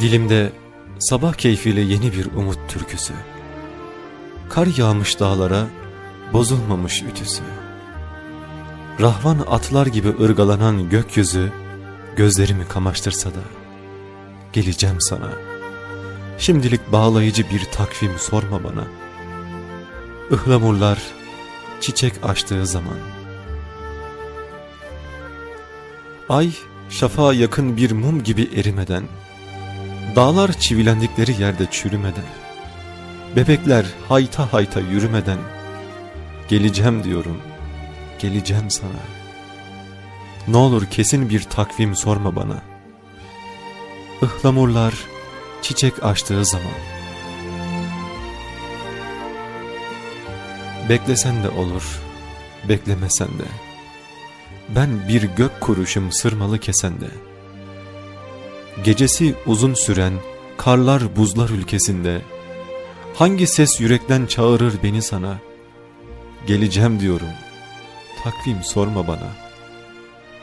Dilimde sabah keyfiyle yeni bir umut türküsü. Kar yağmış dağlara, bozulmamış ütüsü. Rahvan atlar gibi ırgalanan gökyüzü, gözlerimi kamaştırsa da, geleceğim sana. Şimdilik bağlayıcı bir takvim sorma bana. Ihlamurlar çiçek açtığı zaman. Ay şafağa yakın bir mum gibi erimeden, Dağlar çivilendikleri yerde çürümeden, bebekler hayta hayta yürümeden, geleceğim diyorum, geleceğim sana. Ne olur kesin bir takvim sorma bana. Ihlamurlar çiçek açtığı zaman. Beklesen de olur, beklemesen de. Ben bir gök kuruşum sırmalı kesende. Gecesi uzun süren karlar buzlar ülkesinde. Hangi ses yürekten çağırır beni sana? Geleceğim diyorum. Takvim sorma bana.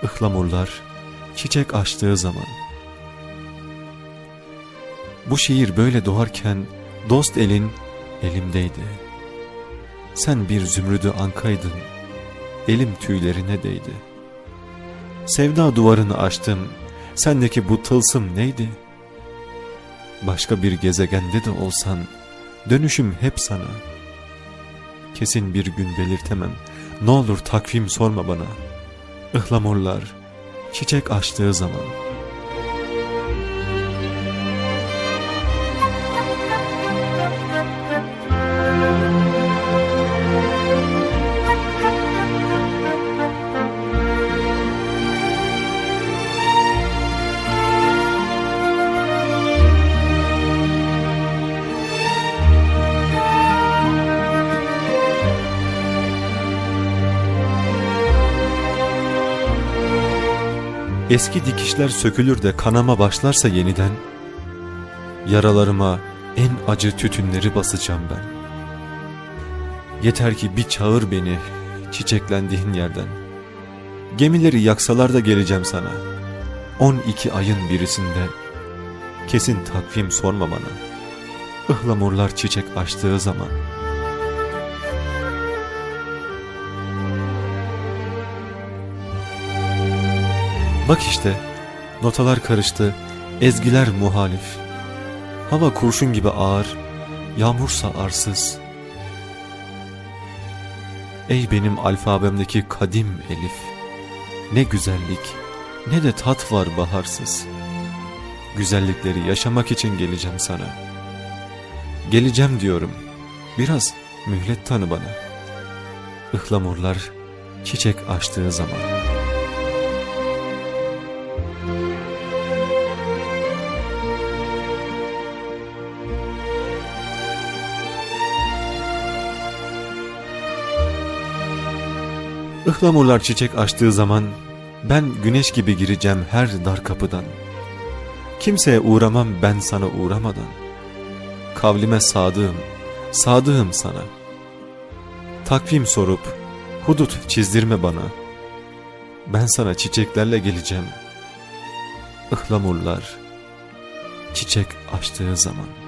Ihlamurlar çiçek açtığı zaman. Bu şiir böyle doğarken Dost elin elimdeydi. Sen bir zümrüdü ankaydın Elim tüylerine değdi. Sevda duvarını açtım Sendeki bu tılsım neydi? Başka bir gezegende de olsan dönüşüm hep sana. Kesin bir gün belirtemem. Ne olur takvim sorma bana. Ihlamurlar çiçek açtığı zaman.'' Eski dikişler sökülür de kanama başlarsa yeniden, yaralarıma en acı tütünleri basacağım ben. Yeter ki bir çağır beni çiçeklendiğin yerden. Gemileri yaksalar da geleceğim sana. 12 ayın birisinde kesin takvim sorma bana. Ihlamurlar çiçek açtığı zaman.'' Bak işte, notalar karıştı, ezgiler muhalif. Hava kurşun gibi ağır, yağmursa arsız. Ey benim alfabemdeki kadim elif, ne güzellik, ne de tat var baharsız. Güzellikleri yaşamak için geleceğim sana. Geleceğim diyorum, biraz mühlet tanı bana. Ihlamurlar çiçek açtığı zaman.'' Ihlamurlar çiçek açtığı zaman ben güneş gibi gireceğim her dar kapıdan. Kimseye uğramam ben sana uğramadan. Kavlime sadığım, sadığım sana. Takvim sorup hudut çizdirme bana. Ben sana çiçeklerle geleceğim. Ihlamurlar çiçek açtığı zaman.